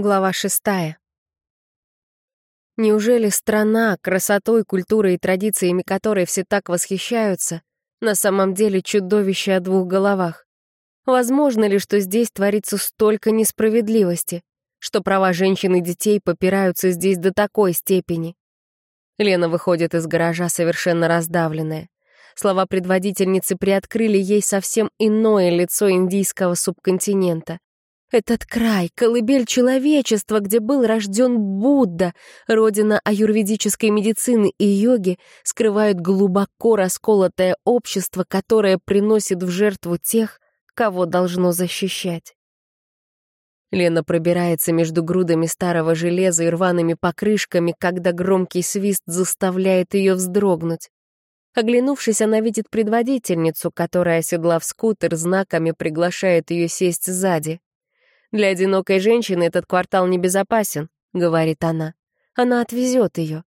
Глава шестая. Неужели страна, красотой, культурой и традициями которой все так восхищаются, на самом деле чудовище о двух головах? Возможно ли, что здесь творится столько несправедливости, что права женщин и детей попираются здесь до такой степени? Лена выходит из гаража совершенно раздавленная. Слова предводительницы приоткрыли ей совсем иное лицо индийского субконтинента. Этот край, колыбель человечества, где был рожден Будда, родина аюрведической медицины и йоги, скрывает глубоко расколотое общество, которое приносит в жертву тех, кого должно защищать. Лена пробирается между грудами старого железа и рваными покрышками, когда громкий свист заставляет ее вздрогнуть. Оглянувшись, она видит предводительницу, которая, оседлав скутер, знаками приглашает ее сесть сзади. «Для одинокой женщины этот квартал небезопасен», — говорит она. «Она отвезет ее».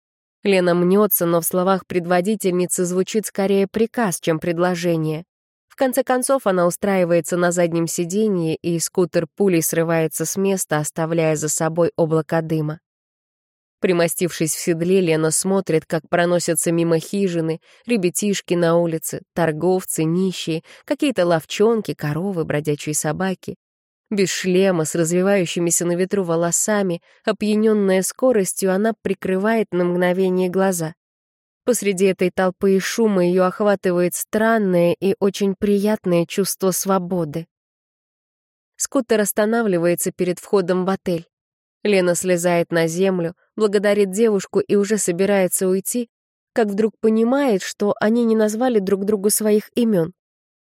Лена мнется, но в словах предводительницы звучит скорее приказ, чем предложение. В конце концов, она устраивается на заднем сиденье, и скутер пулей срывается с места, оставляя за собой облако дыма. Примостившись в седле, Лена смотрит, как проносятся мимо хижины, ребятишки на улице, торговцы, нищие, какие-то ловчонки, коровы, бродячие собаки без шлема, с развивающимися на ветру волосами, опьяненная скоростью, она прикрывает на мгновение глаза. Посреди этой толпы и шума ее охватывает странное и очень приятное чувство свободы. Скутер останавливается перед входом в отель. Лена слезает на землю, благодарит девушку и уже собирается уйти, как вдруг понимает, что они не назвали друг другу своих имен.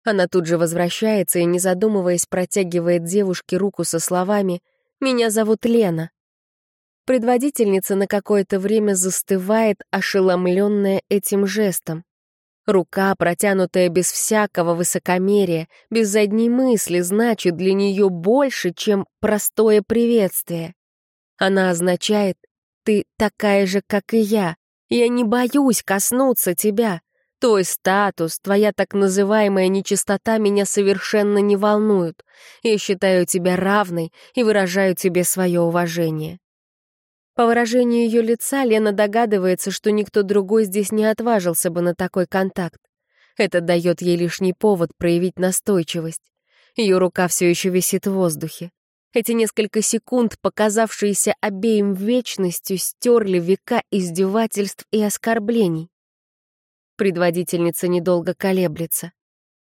Она тут же возвращается и, не задумываясь, протягивает девушке руку со словами «Меня зовут Лена». Предводительница на какое-то время застывает, ошеломленная этим жестом. Рука, протянутая без всякого высокомерия, без задней мысли, значит для нее больше, чем простое приветствие. Она означает «ты такая же, как и я, я не боюсь коснуться тебя, Твой статус, твоя так называемая нечистота меня совершенно не волнуют. Я считаю тебя равной и выражаю тебе свое уважение». По выражению ее лица Лена догадывается, что никто другой здесь не отважился бы на такой контакт. Это дает ей лишний повод проявить настойчивость. Ее рука все еще висит в воздухе. Эти несколько секунд, показавшиеся обеим вечностью, стерли века издевательств и оскорблений. Предводительница недолго колеблется.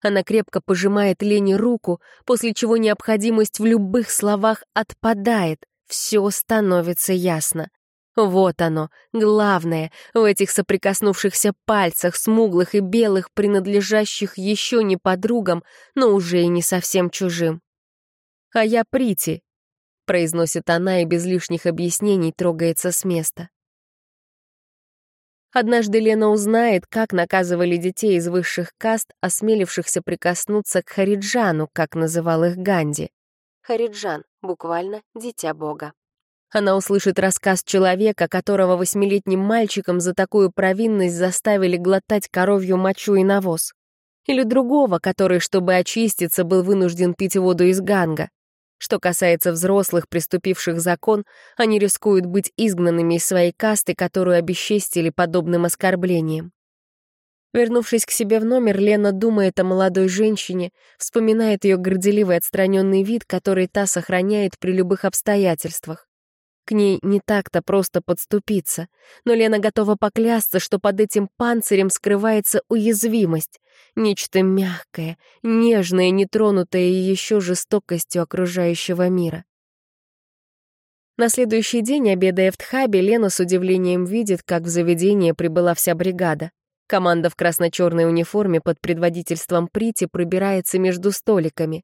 Она крепко пожимает Лене руку, после чего необходимость в любых словах отпадает, все становится ясно. Вот оно, главное, в этих соприкоснувшихся пальцах, смуглых и белых, принадлежащих еще не подругам, но уже и не совсем чужим. «А я Прити», — произносит она и без лишних объяснений трогается с места. Однажды Лена узнает, как наказывали детей из высших каст, осмелившихся прикоснуться к Хариджану, как называл их Ганди. Хариджан, буквально «дитя Бога». Она услышит рассказ человека, которого восьмилетним мальчиком за такую провинность заставили глотать коровью мочу и навоз. Или другого, который, чтобы очиститься, был вынужден пить воду из ганга. Что касается взрослых, приступивших закон, они рискуют быть изгнанными из своей касты, которую обесчестили подобным оскорблением. Вернувшись к себе в номер, Лена думает о молодой женщине, вспоминает ее горделивый отстраненный вид, который та сохраняет при любых обстоятельствах. К ней не так-то просто подступиться, но Лена готова поклясться, что под этим панцирем скрывается уязвимость, нечто мягкое, нежное, нетронутое еще жестокостью окружающего мира. На следующий день, обедая в Тхабе, Лена с удивлением видит, как в заведение прибыла вся бригада. Команда в красно-черной униформе под предводительством Прити пробирается между столиками.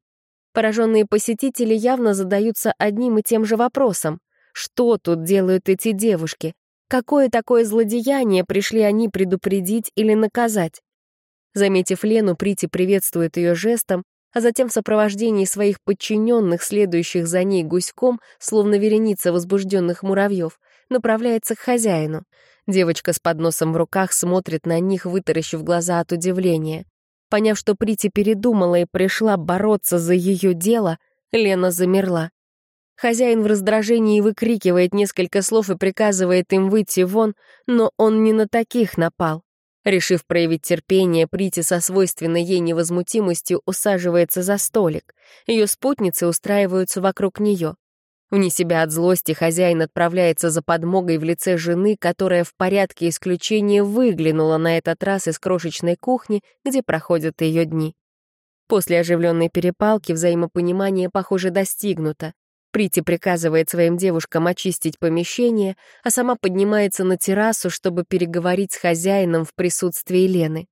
Пораженные посетители явно задаются одним и тем же вопросом. Что тут делают эти девушки? Какое такое злодеяние пришли они предупредить или наказать? Заметив Лену, Прити приветствует ее жестом, а затем в сопровождении своих подчиненных, следующих за ней гуськом, словно вереница возбужденных муравьев, направляется к хозяину. Девочка с подносом в руках смотрит на них, вытаращив глаза от удивления. Поняв, что Прити передумала и пришла бороться за ее дело, Лена замерла. Хозяин в раздражении выкрикивает несколько слов и приказывает им выйти вон, но он не на таких напал. Решив проявить терпение, Прити со свойственной ей невозмутимостью усаживается за столик. Ее спутницы устраиваются вокруг нее. Вне себя от злости хозяин отправляется за подмогой в лице жены, которая в порядке исключения выглянула на этот раз из крошечной кухни, где проходят ее дни. После оживленной перепалки взаимопонимание, похоже, достигнуто. Прити приказывает своим девушкам очистить помещение, а сама поднимается на террасу, чтобы переговорить с хозяином в присутствии Лены.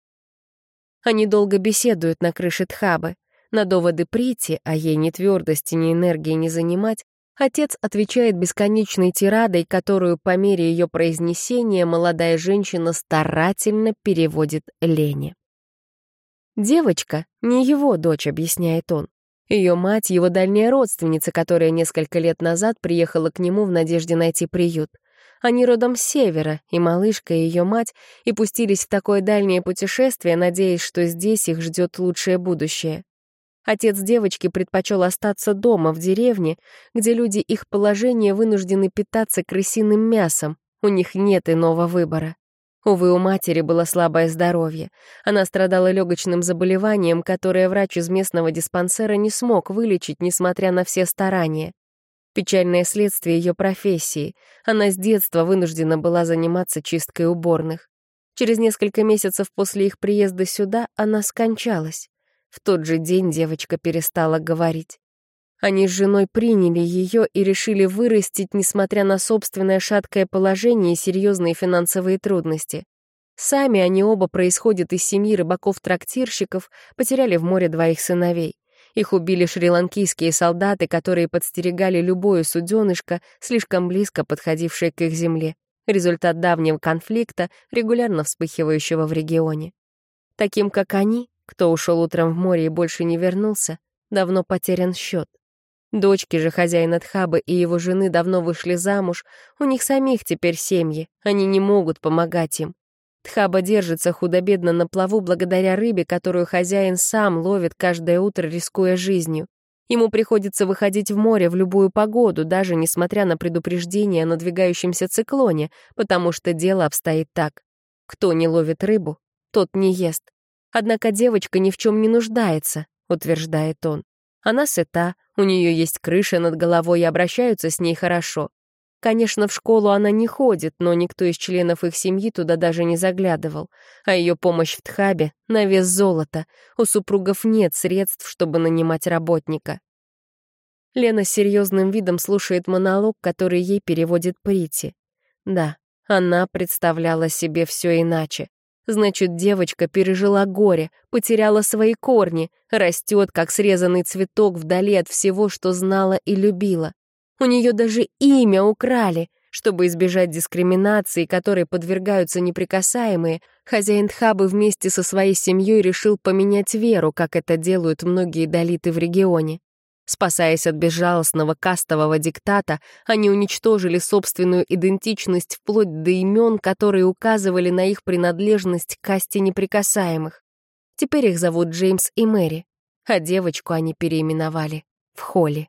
Они долго беседуют на крыше Тхабы. На доводы Прити, а ей ни твердости, ни энергии не занимать, отец отвечает бесконечной тирадой, которую по мере ее произнесения молодая женщина старательно переводит Лене. «Девочка — не его дочь», — объясняет он. Ее мать — его дальняя родственница, которая несколько лет назад приехала к нему в надежде найти приют. Они родом с севера, и малышка, и ее мать, и пустились в такое дальнее путешествие, надеясь, что здесь их ждет лучшее будущее. Отец девочки предпочел остаться дома, в деревне, где люди их положения вынуждены питаться крысиным мясом, у них нет иного выбора. Увы, у матери было слабое здоровье. Она страдала легочным заболеванием, которое врач из местного диспансера не смог вылечить, несмотря на все старания. Печальное следствие ее профессии. Она с детства вынуждена была заниматься чисткой уборных. Через несколько месяцев после их приезда сюда она скончалась. В тот же день девочка перестала говорить. Они с женой приняли ее и решили вырастить, несмотря на собственное шаткое положение и серьезные финансовые трудности. Сами они оба происходят из семьи рыбаков-трактирщиков, потеряли в море двоих сыновей. Их убили шри-ланкийские солдаты, которые подстерегали любое суденышко, слишком близко подходившее к их земле. Результат давнего конфликта, регулярно вспыхивающего в регионе. Таким, как они, кто ушел утром в море и больше не вернулся, давно потерян счет. Дочки же хозяина Тхабы и его жены давно вышли замуж, у них самих теперь семьи, они не могут помогать им. Тхаба держится худо-бедно на плаву благодаря рыбе, которую хозяин сам ловит каждое утро, рискуя жизнью. Ему приходится выходить в море в любую погоду, даже несмотря на предупреждение о надвигающемся циклоне, потому что дело обстоит так. Кто не ловит рыбу, тот не ест. Однако девочка ни в чем не нуждается, утверждает он. Она сыта, у нее есть крыша над головой и обращаются с ней хорошо. Конечно, в школу она не ходит, но никто из членов их семьи туда даже не заглядывал. А ее помощь в Тхабе — на вес золота. У супругов нет средств, чтобы нанимать работника. Лена с серьезным видом слушает монолог, который ей переводит Прити. Да, она представляла себе все иначе. Значит, девочка пережила горе, потеряла свои корни, растет, как срезанный цветок вдали от всего, что знала и любила. У нее даже имя украли. Чтобы избежать дискриминации, которой подвергаются неприкасаемые, хозяин Тхабы вместе со своей семьей решил поменять веру, как это делают многие долиты в регионе. Спасаясь от безжалостного кастового диктата, они уничтожили собственную идентичность вплоть до имен, которые указывали на их принадлежность к касте неприкасаемых. Теперь их зовут Джеймс и Мэри, а девочку они переименовали в Холли.